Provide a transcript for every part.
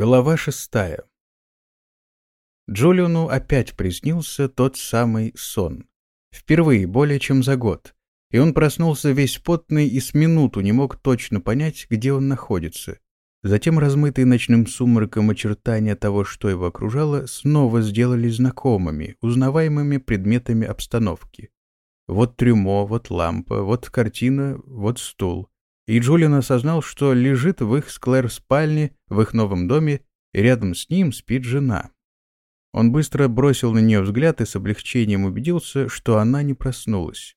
Глава шестая. Джулиону опять приснился тот самый сон. Впервые более чем за год. И он проснулся весь потный и с минуту не мог точно понять, где он находится. Затем размытые ночным сумраком очертания того, что его окружало, снова сделались знакомыми, узнаваемыми предметами обстановки. Вот трюмо, вот лампа, вот картина, вот стул и Джулиан осознал, что лежит в их с Клэр спальне, в их новом доме, и рядом с ним спит жена. Он быстро бросил на нее взгляд и с облегчением убедился, что она не проснулась.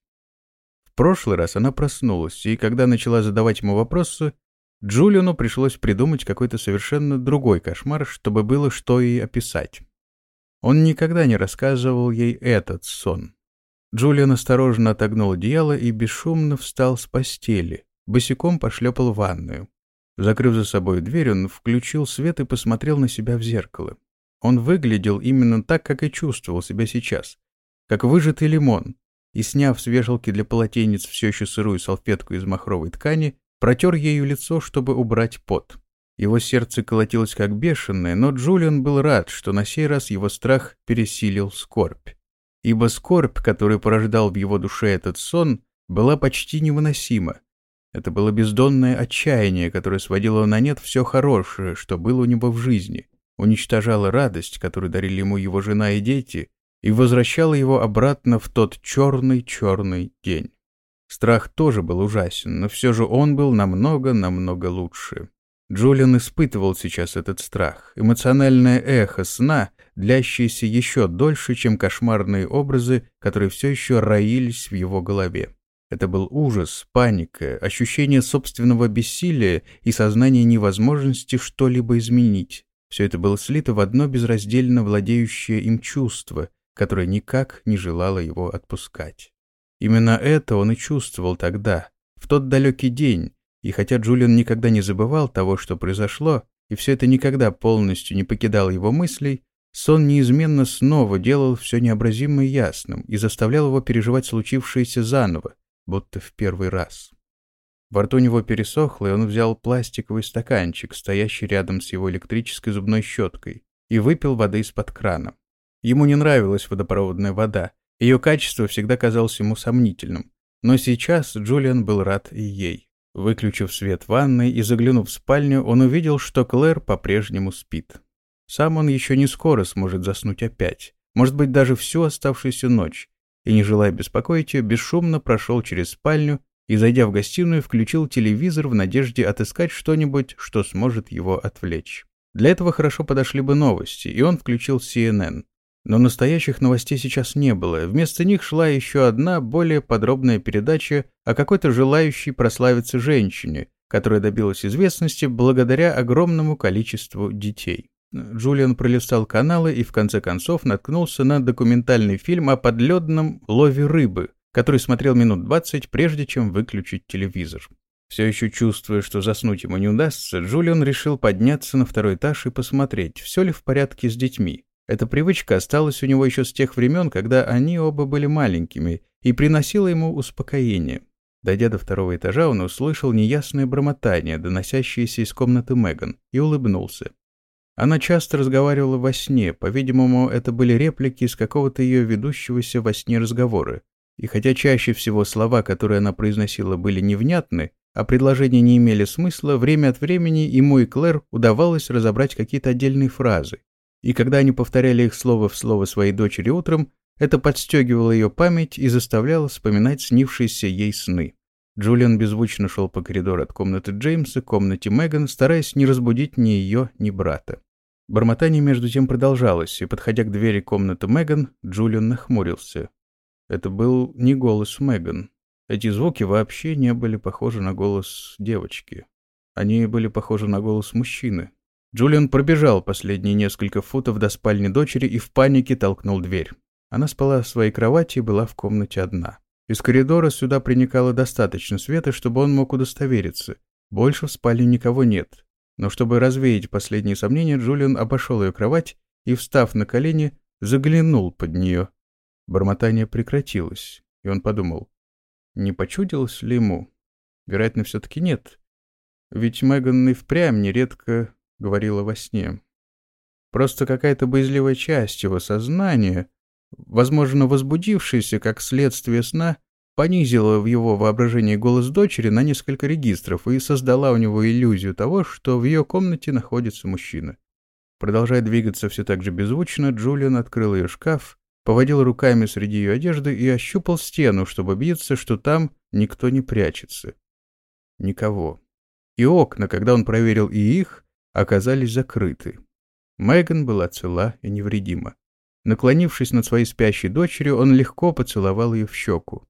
В прошлый раз она проснулась, и когда начала задавать ему вопросы, Джулиану пришлось придумать какой-то совершенно другой кошмар, чтобы было что ей описать. Он никогда не рассказывал ей этот сон. Джулиан осторожно отогнул одеяло и бесшумно встал с постели, босиком пошлепал в ванную. Закрыв за собой дверь, он включил свет и посмотрел на себя в зеркало. Он выглядел именно так, как и чувствовал себя сейчас, как выжатый лимон, и, сняв с вешалки для полотенец все еще сырую салфетку из махровой ткани, протер ею лицо, чтобы убрать пот. Его сердце колотилось как бешеное, но Джулиан был рад, что на сей раз его страх пересилил скорбь. Ибо скорбь, которую порождал в его душе этот сон, была почти невыносима, это было бездонное отчаяние, которое сводило на нет все хорошее, что было у него в жизни, уничтожало радость, которую дарили ему его жена и дети, и возвращало его обратно в тот черный-черный день. Страх тоже был ужасен, но все же он был намного-намного лучше. Джулиан испытывал сейчас этот страх, эмоциональное эхо сна, длящееся еще дольше, чем кошмарные образы, которые все еще роились в его голове. Это был ужас, паника, ощущение собственного бессилия и сознание невозможности что-либо изменить. Все это было слито в одно безраздельно владеющее им чувство, которое никак не желало его отпускать. Именно это он и чувствовал тогда, в тот далекий день, и хотя Джулиан никогда не забывал того, что произошло, и все это никогда полностью не покидало его мыслей, сон неизменно снова делал все необразимо ясным и заставлял его переживать случившееся заново, будто в первый раз. Во рту него пересохло, и он взял пластиковый стаканчик, стоящий рядом с его электрической зубной щеткой, и выпил воды из-под крана. Ему не нравилась водопроводная вода, ее качество всегда казалось ему сомнительным, но сейчас Джулиан был рад и ей. Выключив свет ванной и заглянув в спальню, он увидел, что Клэр по-прежнему спит. Сам он еще не скоро сможет заснуть опять, может быть, даже всю оставшуюся ночь, и, не желая беспокоить ее, бесшумно прошел через спальню и, зайдя в гостиную, включил телевизор в надежде отыскать что-нибудь, что сможет его отвлечь. Для этого хорошо подошли бы новости, и он включил CNN. Но настоящих новостей сейчас не было, вместо них шла еще одна, более подробная передача о какой-то желающей прославиться женщине, которая добилась известности благодаря огромному количеству детей. Джулиан пролистал каналы и в конце концов наткнулся на документальный фильм о подледном лове рыбы, который смотрел минут двадцать, прежде чем выключить телевизор. Все еще чувствуя, что заснуть ему не удастся, Джулиан решил подняться на второй этаж и посмотреть, все ли в порядке с детьми. Эта привычка осталась у него еще с тех времен, когда они оба были маленькими, и приносила ему успокоение. Дойдя до второго этажа, он услышал неясное бормотание, доносящееся из комнаты Меган, и улыбнулся. Она часто разговаривала во сне, по-видимому, это были реплики из какого-то ее ведущегося во сне разговора. И хотя чаще всего слова, которые она произносила, были невнятны, а предложения не имели смысла, время от времени ему и Клэр удавалось разобрать какие-то отдельные фразы. И когда они повторяли их слово в слово своей дочери утром, это подстегивало ее память и заставляло вспоминать снившиеся ей сны. Джулиан беззвучно шел по коридору от комнаты Джеймса к комнате Меган, стараясь не разбудить ни ее, ни брата. Бормотание между тем продолжалось, и, подходя к двери комнаты Меган, Джулиан нахмурился. Это был не голос Меган. Эти звуки вообще не были похожи на голос девочки. Они были похожи на голос мужчины. Джулиан пробежал последние несколько футов до спальни дочери и в панике толкнул дверь. Она спала в своей кровати и была в комнате одна. Из коридора сюда проникало достаточно света, чтобы он мог удостовериться. Больше в спальне никого нет. Но чтобы развеять последние сомнения, Джулиан обошел ее кровать и, встав на колени, заглянул под нее. Бормотание прекратилось, и он подумал, не почудилось ли ему? Вероятно, все-таки нет. Ведь Меган и впрямь нередко говорила во сне. Просто какая-то боязливая часть его сознания, возможно, возбудившаяся как следствие сна, понизила в его воображении голос дочери на несколько регистров и создала у него иллюзию того, что в ее комнате находится мужчина. Продолжая двигаться все так же беззвучно, Джулиан открыл ее шкаф, поводил руками среди ее одежды и ощупал стену, чтобы убедиться, что там никто не прячется. Никого. И окна, когда он проверил и их, оказались закрыты. Меган была цела и невредима. Наклонившись над своей спящей дочерью, он легко поцеловал ее в щеку.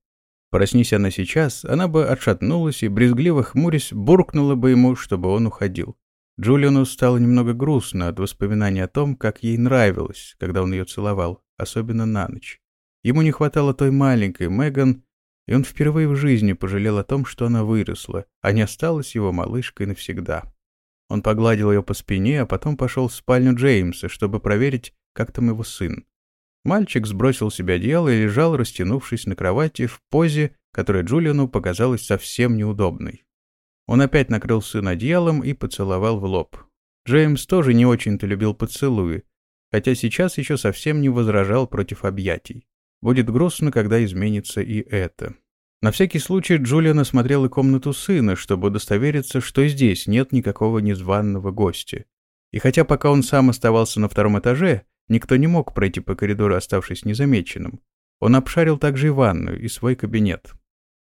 Проснись она сейчас, она бы отшатнулась и, брезгливо хмурясь, буркнула бы ему, чтобы он уходил. Джулиану стало немного грустно от воспоминаний о том, как ей нравилось, когда он ее целовал, особенно на ночь. Ему не хватало той маленькой Меган, и он впервые в жизни пожалел о том, что она выросла, а не осталась его малышкой навсегда. Он погладил ее по спине, а потом пошел в спальню Джеймса, чтобы проверить, как там его сын. Мальчик сбросил себя одеяло и лежал, растянувшись на кровати в позе, которая Джулиану показалась совсем неудобной. Он опять накрыл сына одеялом и поцеловал в лоб. Джеймс тоже не очень-то любил поцелуи, хотя сейчас еще совсем не возражал против объятий. Будет грустно, когда изменится и это. На всякий случай Джулиан осмотрела комнату сына, чтобы удостовериться, что здесь нет никакого незваного гостя. И хотя пока он сам оставался на втором этаже, никто не мог пройти по коридору, оставшись незамеченным, он обшарил также и ванную, и свой кабинет.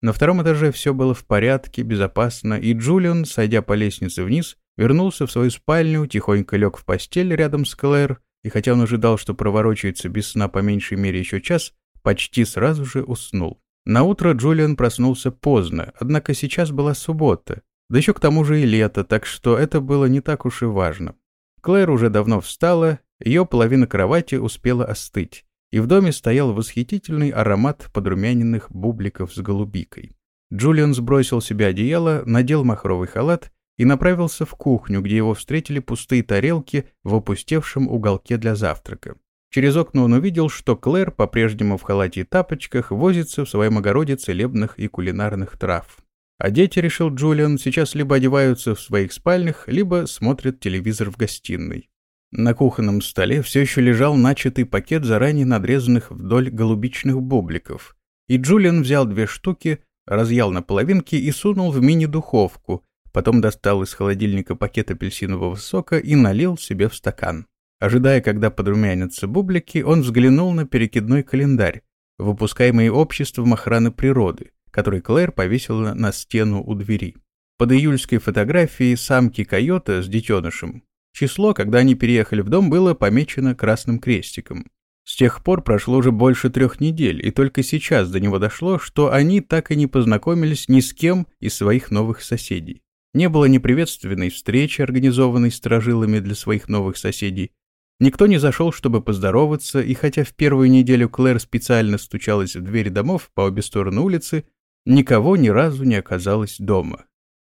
На втором этаже все было в порядке, безопасно, и Джулиан, сойдя по лестнице вниз, вернулся в свою спальню, тихонько лег в постель рядом с Клэр, и хотя он ожидал, что проворочается без сна по меньшей мере еще час, почти сразу же уснул. На утро Джулиан проснулся поздно, однако сейчас была суббота, да еще к тому же и лето, так что это было не так уж и важно. Клэр уже давно встала, ее половина кровати успела остыть, и в доме стоял восхитительный аромат подрумяненных бубликов с голубикой. Джулиан сбросил себе одеяло, надел махровый халат и направился в кухню, где его встретили пустые тарелки в опустевшем уголке для завтрака. Через окно он увидел, что Клэр, по-прежнему в халате и тапочках, возится в своем огороде целебных и кулинарных трав. А дети, решил Джулиан, сейчас либо одеваются в своих спальнях, либо смотрят телевизор в гостиной. На кухонном столе все еще лежал начатый пакет заранее надрезанных вдоль голубичных бубликов, и Джулиан взял две штуки, разъял на половинки и сунул в мини-духовку, потом достал из холодильника пакет апельсинового сока и налил себе в стакан. Ожидая, когда подрумянятся бублики, он взглянул на перекидной календарь, выпускаемый обществом охраны природы, который Клэр повесила на стену у двери. Под июльской фотографией самки койота с детенышем число, когда они переехали в дом, было помечено красным крестиком. С тех пор прошло уже больше трех недель, и только сейчас до него дошло, что они так и не познакомились ни с кем из своих новых соседей. Не было ни приветственной встречи, организованной сторожилами для своих новых соседей, Никто не зашел, чтобы поздороваться, и хотя в первую неделю Клэр специально стучалась в двери домов по обе стороны улицы, никого ни разу не оказалось дома.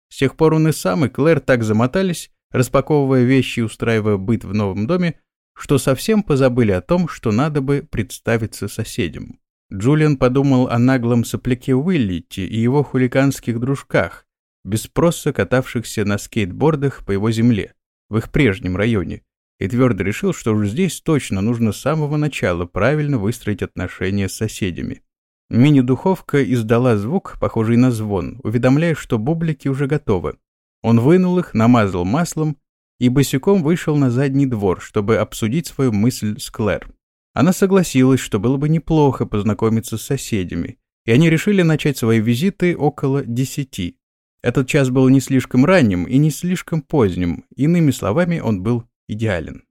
С тех пор он и сам, и Клэр так замотались, распаковывая вещи и устраивая быт в новом доме, что совсем позабыли о том, что надо бы представиться соседям. Джулиан подумал о наглом сопляке Уиллити и его хулиганских дружках, без спроса катавшихся на скейтбордах по его земле, в их прежнем районе, и твердо решил, что уж здесь точно нужно с самого начала правильно выстроить отношения с соседями. Мини-духовка издала звук, похожий на звон, уведомляя, что бублики уже готовы. Он вынул их, намазал маслом и босиком вышел на задний двор, чтобы обсудить свою мысль с Клэр. Она согласилась, что было бы неплохо познакомиться с соседями, и они решили начать свои визиты около десяти. Этот час был не слишком ранним и не слишком поздним, иными словами, он был идеален.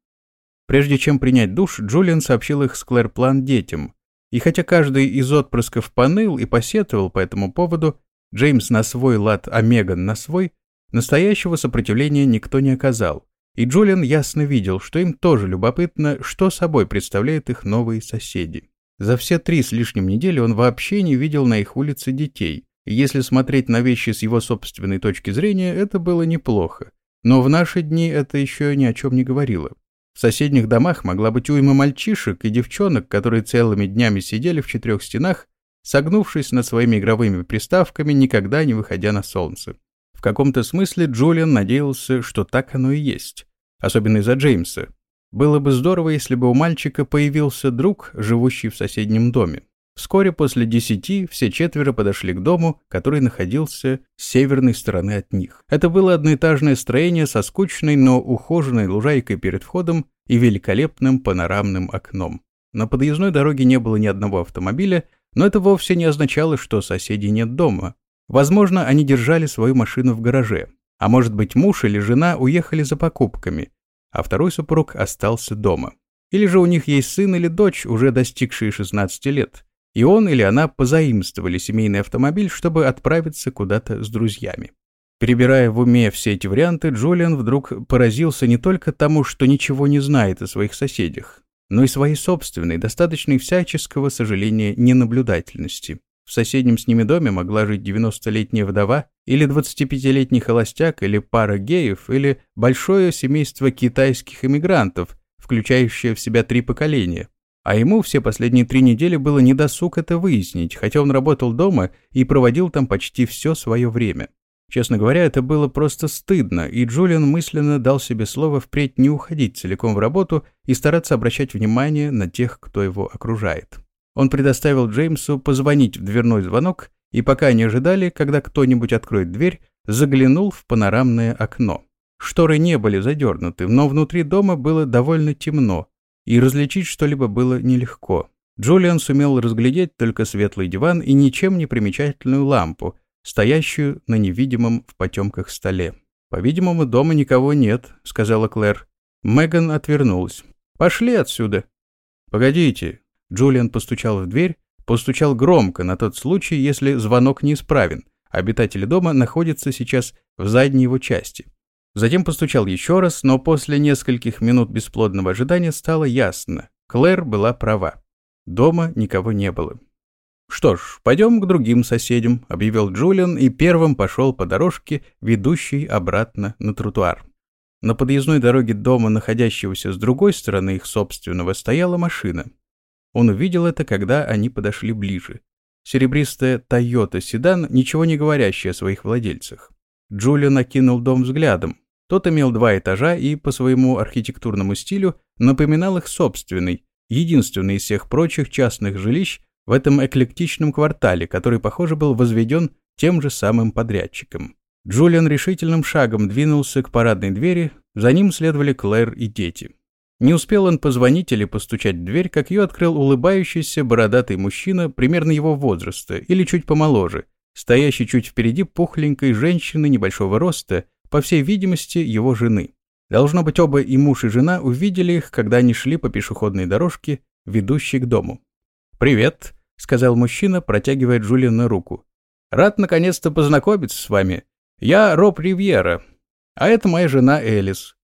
Прежде чем принять душ, Джулиан сообщил их с Клэр план детям, и хотя каждый из отпрысков поныл и посетовал по этому поводу, Джеймс на свой лад, а Меган на свой, настоящего сопротивления никто не оказал, и Джулиан ясно видел, что им тоже любопытно, что собой представляют их новые соседи. За все три с лишним недели он вообще не видел на их улице детей, и если смотреть на вещи с его собственной точки зрения, это было неплохо. Но в наши дни это еще ни о чем не говорило. В соседних домах могла быть уйма мальчишек и девчонок, которые целыми днями сидели в четырех стенах, согнувшись над своими игровыми приставками, никогда не выходя на солнце. В каком-то смысле Джулиан надеялся, что так оно и есть. особенно из-за Джеймса. Было бы здорово, если бы у мальчика появился друг, живущий в соседнем доме. Вскоре после десяти все четверо подошли к дому, который находился с северной стороны от них. Это было одноэтажное строение со скучной, но ухоженной лужайкой перед входом и великолепным панорамным окном. На подъездной дороге не было ни одного автомобиля, но это вовсе не означало, что соседей нет дома. Возможно, они держали свою машину в гараже. А может быть, муж или жена уехали за покупками, а второй супруг остался дома. Или же у них есть сын или дочь, уже достигшие 16 лет и он или она позаимствовали семейный автомобиль, чтобы отправиться куда-то с друзьями. Перебирая в уме все эти варианты, Джулиан вдруг поразился не только тому, что ничего не знает о своих соседях, но и своей собственной, достаточной всяческого сожаления ненаблюдательности. В соседнем с ними доме могла жить 90-летняя вдова, или 25-летний холостяк, или пара геев, или большое семейство китайских эмигрантов, включающее в себя три поколения. А ему все последние три недели было недосуг это выяснить, хотя он работал дома и проводил там почти все свое время. Честно говоря, это было просто стыдно, и Джулиан мысленно дал себе слово впредь не уходить целиком в работу и стараться обращать внимание на тех, кто его окружает. Он предоставил Джеймсу позвонить в дверной звонок, и пока они ожидали, когда кто-нибудь откроет дверь, заглянул в панорамное окно. Шторы не были задернуты, но внутри дома было довольно темно, и различить что-либо было нелегко. Джулиан сумел разглядеть только светлый диван и ничем не примечательную лампу, стоящую на невидимом в потемках столе. «По-видимому, дома никого нет», — сказала Клэр. Меган отвернулась. «Пошли отсюда». «Погодите». Джулиан постучал в дверь, постучал громко на тот случай, если звонок неисправен. Обитатели дома находятся сейчас в задней его части. Затем постучал еще раз, но после нескольких минут бесплодного ожидания стало ясно. Клэр была права. Дома никого не было. «Что ж, пойдем к другим соседям», — объявил Джулиан и первым пошел по дорожке, ведущей обратно на тротуар. На подъездной дороге дома, находящегося с другой стороны их собственного, стояла машина. Он увидел это, когда они подошли ближе. Серебристая Toyota седан, ничего не говорящая о своих владельцах. Джулиан окинул дом взглядом. Тот имел два этажа и по своему архитектурному стилю напоминал их собственный, единственный из всех прочих частных жилищ в этом эклектичном квартале, который, похоже, был возведен тем же самым подрядчиком. Джулиан решительным шагом двинулся к парадной двери, за ним следовали Клэр и дети. Не успел он позвонить или постучать в дверь, как ее открыл улыбающийся бородатый мужчина примерно его возраста или чуть помоложе, стоящий чуть впереди пухленькой женщины небольшого роста по всей видимости, его жены. Должно быть, оба и муж, и жена увидели их, когда они шли по пешеходной дорожке, ведущей к дому. «Привет», — сказал мужчина, протягивая Джулиану руку. «Рад наконец-то познакомиться с вами. Я Роб Ривьера, а это моя жена Элис.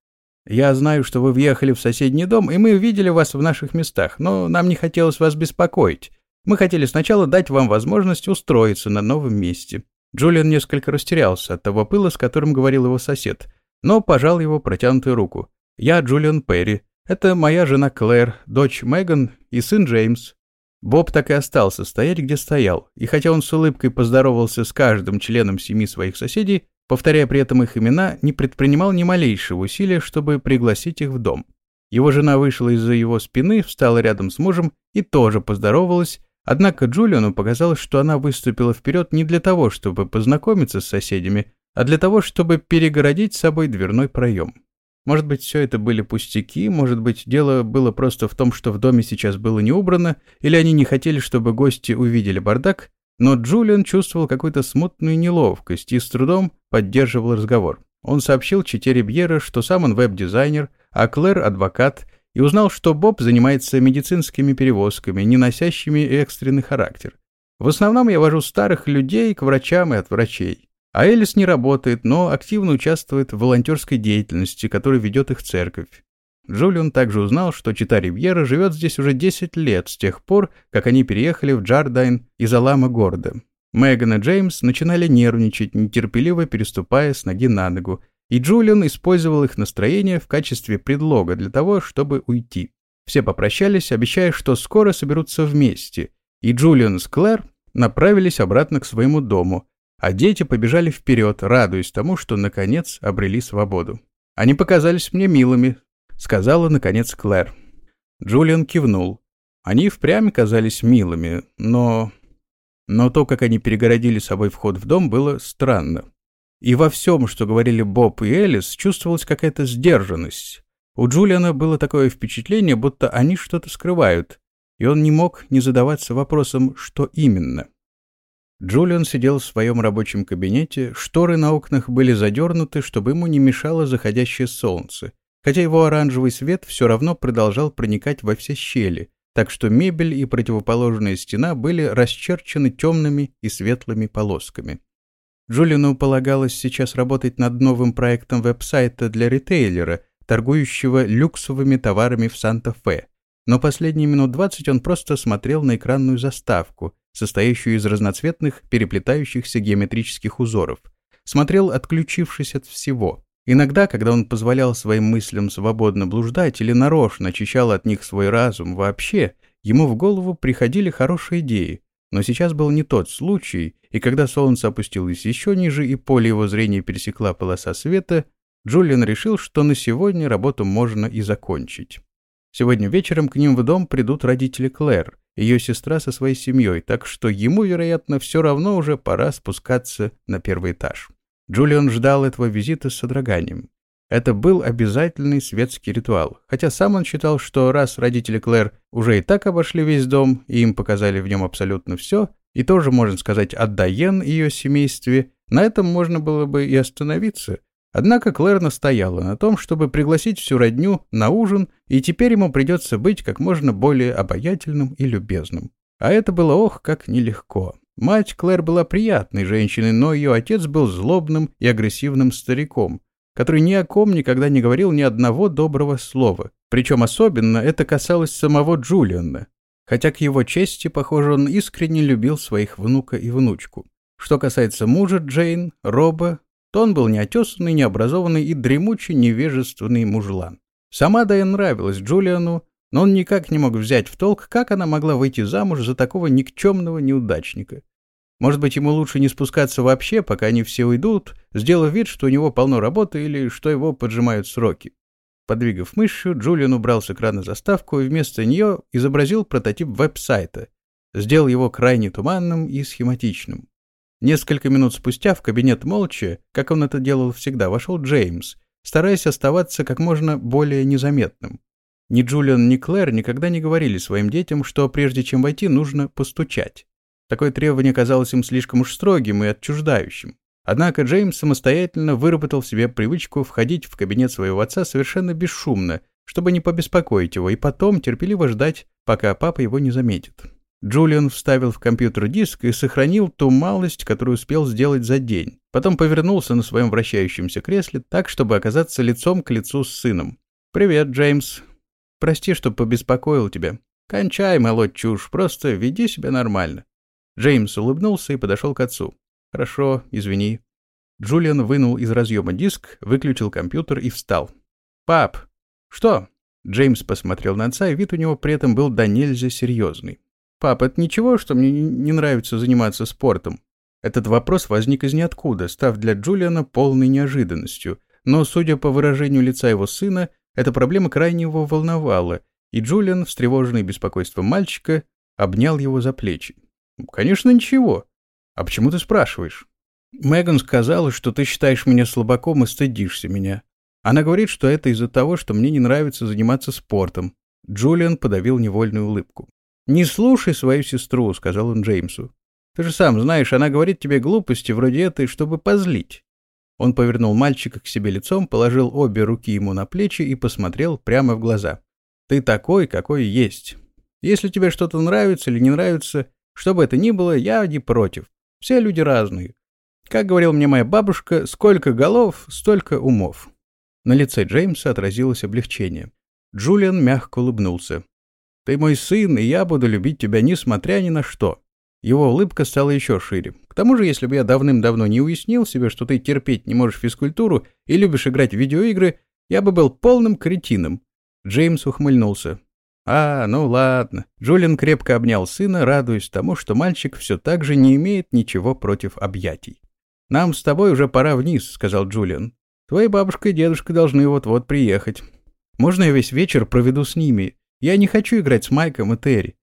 Я знаю, что вы въехали в соседний дом, и мы видели вас в наших местах, но нам не хотелось вас беспокоить. Мы хотели сначала дать вам возможность устроиться на новом месте. Джулиан несколько растерялся от того пыла, с которым говорил его сосед, но пожал его протянутую руку. «Я Джулиан Перри. Это моя жена Клэр, дочь Меган и сын Джеймс». Боб так и остался стоять, где стоял, и хотя он с улыбкой поздоровался с каждым членом семьи своих соседей, повторяя при этом их имена, не предпринимал ни малейшего усилия, чтобы пригласить их в дом. Его жена вышла из-за его спины, встала рядом с мужем и тоже поздоровалась, Однако Джулиану показалось, что она выступила вперед не для того, чтобы познакомиться с соседями, а для того, чтобы перегородить собой дверной проем. Может быть, все это были пустяки, может быть, дело было просто в том, что в доме сейчас было не убрано, или они не хотели, чтобы гости увидели бардак, но Джулиан чувствовал какую-то смутную неловкость и с трудом поддерживал разговор. Он сообщил Чите Бьера, что сам он веб-дизайнер, а Клэр – адвокат, и узнал, что Боб занимается медицинскими перевозками, не носящими экстренный характер. В основном я вожу старых людей к врачам и от врачей. А Элис не работает, но активно участвует в волонтерской деятельности, которую ведет их церковь. Джулиан также узнал, что Чита Ривьера живет здесь уже 10 лет с тех пор, как они переехали в Джардайн из Алама города. Меган и Джеймс начинали нервничать, нетерпеливо переступая с ноги на ногу, и Джулиан использовал их настроение в качестве предлога для того, чтобы уйти. Все попрощались, обещая, что скоро соберутся вместе, и Джулиан с Клэр направились обратно к своему дому, а дети побежали вперед, радуясь тому, что наконец обрели свободу. Они показались мне милыми, сказала, наконец, Клэр. Джулиан кивнул. Они впрямь казались милыми, но... Но то, как они перегородили собой вход в дом, было странно. И во всем, что говорили Боб и Элис, чувствовалась какая-то сдержанность. У Джулиана было такое впечатление, будто они что-то скрывают, и он не мог не задаваться вопросом, что именно. Джулиан сидел в своем рабочем кабинете, шторы на окнах были задернуты, чтобы ему не мешало заходящее солнце, хотя его оранжевый свет все равно продолжал проникать во все щели, так что мебель и противоположная стена были расчерчены темными и светлыми полосками. Джулиану полагалось сейчас работать над новым проектом веб-сайта для ритейлера, торгующего люксовыми товарами в Санта-Фе. Но последние минут двадцать он просто смотрел на экранную заставку, состоящую из разноцветных переплетающихся геометрических узоров. Смотрел, отключившись от всего. Иногда, когда он позволял своим мыслям свободно блуждать или нарочно очищал от них свой разум вообще, ему в голову приходили хорошие идеи. Но сейчас был не тот случай, и когда солнце опустилось еще ниже и поле его зрения пересекла полоса света, Джулиан решил, что на сегодня работу можно и закончить. Сегодня вечером к ним в дом придут родители Клэр, ее сестра со своей семьей, так что ему, вероятно, все равно уже пора спускаться на первый этаж. Джулиан ждал этого визита с содроганием. Это был обязательный светский ритуал, хотя сам он считал, что раз родители Клэр уже и так обошли весь дом и им показали в нем абсолютно все, и тоже, можно сказать, о Дайен и ее семействе, на этом можно было бы и остановиться, Однако Клэр настояла на том, чтобы пригласить всю родню на ужин, и теперь ему придется быть как можно более обаятельным и любезным. А это было ох, как нелегко. Мать Клэр была приятной женщиной, но ее отец был злобным и агрессивным стариком, который ни о ком никогда не говорил ни одного доброго слова. Причем особенно это касалось самого Джулиана. Хотя к его чести, похоже, он искренне любил своих внука и внучку. Что касается мужа Джейн, Роба, то он был неотесанный, необразованный и дремучий невежественный мужлан. Сама Дайан нравилась Джулиану, но он никак не мог взять в толк, как она могла выйти замуж за такого никчемного неудачника. Может быть, ему лучше не спускаться вообще, пока они все уйдут, сделав вид, что у него полно работы или что его поджимают сроки. Подвигав мышью, Джулиан убрал с экрана заставку и вместо нее изобразил прототип веб-сайта, сделал его крайне туманным и схематичным. Несколько минут спустя в кабинет молча, как он это делал всегда, вошел Джеймс, стараясь оставаться как можно более незаметным. Ни Джулиан, ни Клэр никогда не говорили своим детям, что прежде чем войти, нужно постучать. Такое требование казалось им слишком уж строгим и отчуждающим. Однако Джеймс самостоятельно выработал в себе привычку входить в кабинет своего отца совершенно бесшумно, чтобы не побеспокоить его, и потом терпеливо ждать, пока папа его не заметит. Джулиан вставил в компьютер диск и сохранил ту малость, которую успел сделать за день. Потом повернулся на своем вращающемся кресле так, чтобы оказаться лицом к лицу с сыном. «Привет, Джеймс. Прости, что побеспокоил тебя. Кончай молоть чушь, просто веди себя нормально». Джеймс улыбнулся и подошел к отцу. «Хорошо, извини». Джулиан вынул из разъема диск, выключил компьютер и встал. «Пап!» «Что?» Джеймс посмотрел на отца, и вид у него при этом был до нельзя серьезный. «Пап, это ничего, что мне не нравится заниматься спортом?» Этот вопрос возник из ниоткуда, став для Джулиана полной неожиданностью, но, судя по выражению лица его сына, эта проблема крайне его волновала, и Джулиан, встревоженный беспокойством мальчика, обнял его за плечи. «Конечно, ничего. А почему ты спрашиваешь?» «Меган сказала, что ты считаешь меня слабаком и стыдишься меня. Она говорит, что это из-за того, что мне не нравится заниматься спортом». Джулиан подавил невольную улыбку. «Не слушай свою сестру», — сказал он Джеймсу. «Ты же сам знаешь, она говорит тебе глупости вроде этой, чтобы позлить». Он повернул мальчика к себе лицом, положил обе руки ему на плечи и посмотрел прямо в глаза. «Ты такой, какой есть. Если тебе что-то нравится или не нравится, что бы это ни было, я не против. Все люди разные. Как говорила мне моя бабушка, сколько голов, столько умов». На лице Джеймса отразилось облегчение. Джулиан мягко улыбнулся. Ты мой сын, и я буду любить тебя несмотря ни на что». Его улыбка стала еще шире. К тому же, если бы я давным-давно не уяснил себе, что ты терпеть не можешь физкультуру и любишь играть в видеоигры, я бы был полным кретином. Джеймс ухмыльнулся. «А, ну ладно». Джулиан крепко обнял сына, радуясь тому, что мальчик все так же не имеет ничего против объятий. «Нам с тобой уже пора вниз», — сказал Джулиан. Твои бабушка и дедушка должны вот-вот приехать. Можно я весь вечер проведу с ними? Я не хочу играть с Майком и Терри».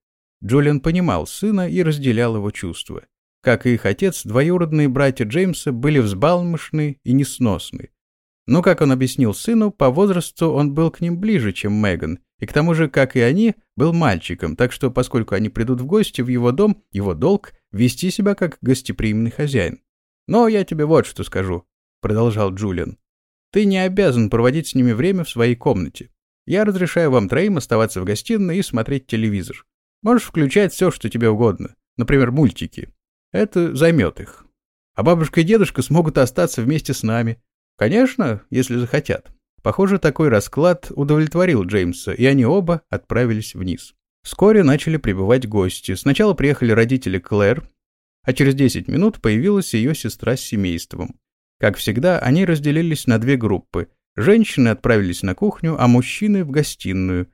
Джулиан понимал сына и разделял его чувства. Как и их отец, двоюродные братья Джеймса были взбалмошны и несносны. Но, как он объяснил сыну, по возрасту он был к ним ближе, чем Меган, и к тому же, как и они, был мальчиком, так что, поскольку они придут в гости в его дом, его долг — вести себя как гостеприимный хозяин. «Но я тебе вот что скажу», — продолжал Джулиан. «Ты не обязан проводить с ними время в своей комнате. Я разрешаю вам троим оставаться в гостиной и смотреть телевизор. Можешь включать все, что тебе угодно, например, мультики. Это займет их. А бабушка и дедушка смогут остаться вместе с нами. Конечно, если захотят. Похоже, такой расклад удовлетворил Джеймса, и они оба отправились вниз. Вскоре начали прибывать гости. Сначала приехали родители Клэр, а через 10 минут появилась ее сестра с семейством. Как всегда, они разделились на две группы. Женщины отправились на кухню, а мужчины — в гостиную.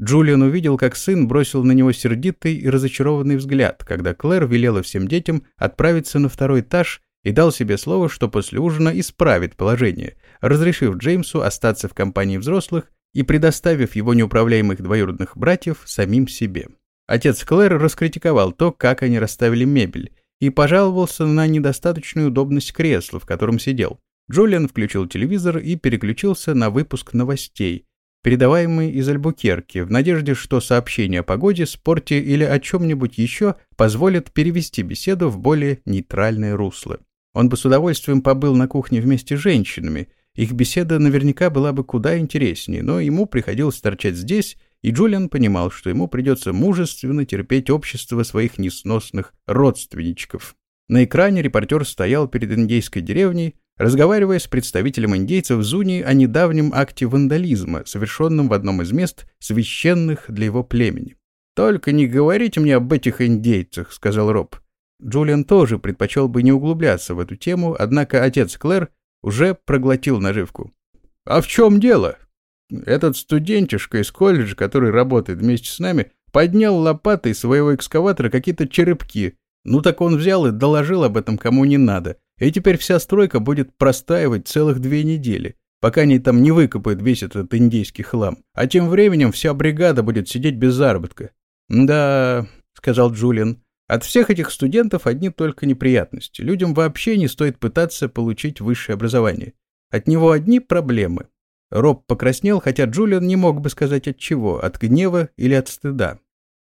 Джулиан увидел, как сын бросил на него сердитый и разочарованный взгляд, когда Клэр велела всем детям отправиться на второй этаж и дал себе слово, что после ужина исправит положение, разрешив Джеймсу остаться в компании взрослых и предоставив его неуправляемых двоюродных братьев самим себе. Отец Клэр раскритиковал то, как они расставили мебель, и пожаловался на недостаточную удобность кресла, в котором сидел. Джулиан включил телевизор и переключился на выпуск новостей, передаваемый из Альбукерки, в надежде, что сообщение о погоде, спорте или о чем-нибудь еще позволят перевести беседу в более нейтральное русло. Он бы с удовольствием побыл на кухне вместе с женщинами, их беседа наверняка была бы куда интереснее, но ему приходилось торчать здесь, и Джулиан понимал, что ему придется мужественно терпеть общество своих несносных родственничков. На экране репортер стоял перед индейской деревней, разговаривая с представителем индейцев Зуни о недавнем акте вандализма, совершенном в одном из мест, священных для его племени. «Только не говорите мне об этих индейцах», — сказал Роб. Джулиан тоже предпочел бы не углубляться в эту тему, однако отец Клэр уже проглотил наживку. «А в чем дело?» Этот студентишка из колледжа, который работает вместе с нами, поднял лопатой своего экскаватора какие-то черепки. Ну так он взял и доложил об этом кому не надо. И теперь вся стройка будет простаивать целых две недели, пока они там не выкопают весь этот индейский хлам. А тем временем вся бригада будет сидеть без заработка. «Да», — сказал Джулиан, — «от всех этих студентов одни только неприятности. Людям вообще не стоит пытаться получить высшее образование. От него одни проблемы». Роб покраснел, хотя Джулиан не мог бы сказать от чего, от гнева или от стыда.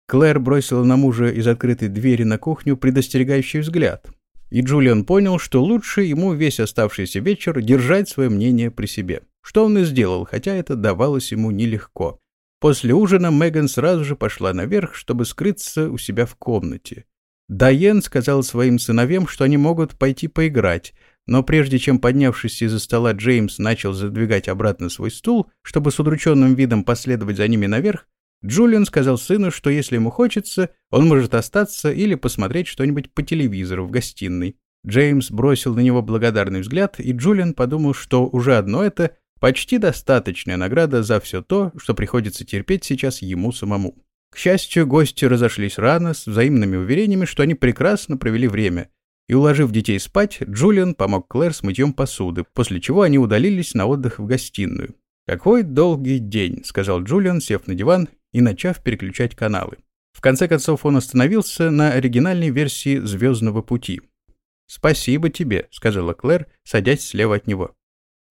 Клэр бросила на мужа из открытой двери на кухню предостерегающий взгляд и Джулиан понял, что лучше ему весь оставшийся вечер держать свое мнение при себе. Что он и сделал, хотя это давалось ему нелегко. После ужина Меган сразу же пошла наверх, чтобы скрыться у себя в комнате. Дайен сказал своим сыновьям, что они могут пойти поиграть, но прежде чем поднявшись из-за стола Джеймс начал задвигать обратно свой стул, чтобы с удрученным видом последовать за ними наверх, Джулиан сказал сыну, что если ему хочется, он может остаться или посмотреть что-нибудь по телевизору в гостиной. Джеймс бросил на него благодарный взгляд, и Джулиан подумал, что уже одно это почти достаточная награда за все то, что приходится терпеть сейчас ему самому. К счастью, гости разошлись рано, с взаимными уверениями, что они прекрасно провели время. И уложив детей спать, Джулиан помог Клэр с мытьем посуды, после чего они удалились на отдых в гостиную. «Какой долгий день», — сказал Джулиан, сев на диван и начав переключать каналы. В конце концов он остановился на оригинальной версии «Звездного пути». «Спасибо тебе», — сказала Клэр, садясь слева от него.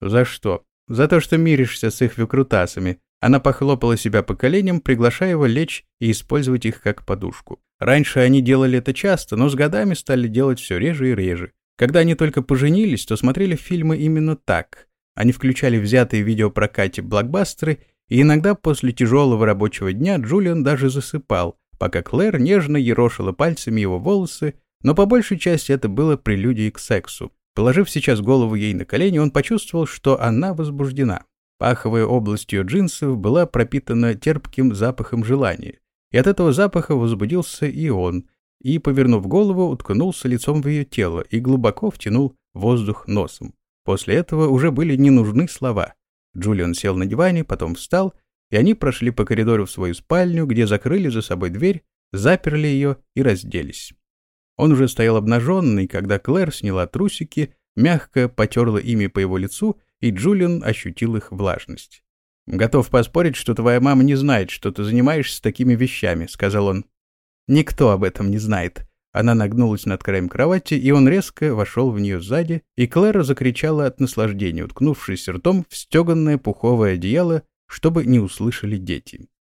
«За что?» «За то, что миришься с их выкрутасами». Она похлопала себя по коленям, приглашая его лечь и использовать их как подушку. Раньше они делали это часто, но с годами стали делать все реже и реже. Когда они только поженились, то смотрели фильмы именно так. Они включали взятые в видеопрокате блокбастеры и иногда после тяжелого рабочего дня Джулиан даже засыпал, пока Клэр нежно ерошила пальцами его волосы, но по большей части это было прелюдией к сексу. Положив сейчас голову ей на колени, он почувствовал, что она возбуждена. Паховая область ее джинсов была пропитана терпким запахом желания, и от этого запаха возбудился и он, и, повернув голову, уткнулся лицом в ее тело и глубоко втянул воздух носом. После этого уже были не нужны слова. Джулиан сел на диване, потом встал, и они прошли по коридору в свою спальню, где закрыли за собой дверь, заперли ее и разделись. Он уже стоял обнаженный, когда Клэр сняла трусики, мягко потерла ими по его лицу и Джулиан ощутил их влажность. «Готов поспорить, что твоя мама не знает, что ты занимаешься такими вещами», — сказал он. «Никто об этом не знает». Она нагнулась над краем кровати, и он резко вошел в нее сзади, и Клэра закричала от наслаждения, уткнувшись ртом в стеганное пуховое одеяло, чтобы не услышали дети.